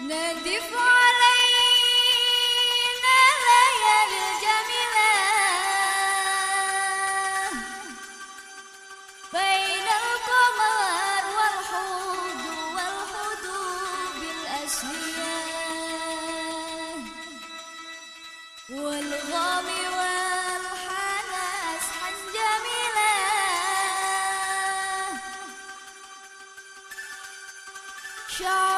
نادف علينا ليالي الجميلة بين القمر والحوض والحدود الأشهياء والغام والحنى أسحا جميلة شعر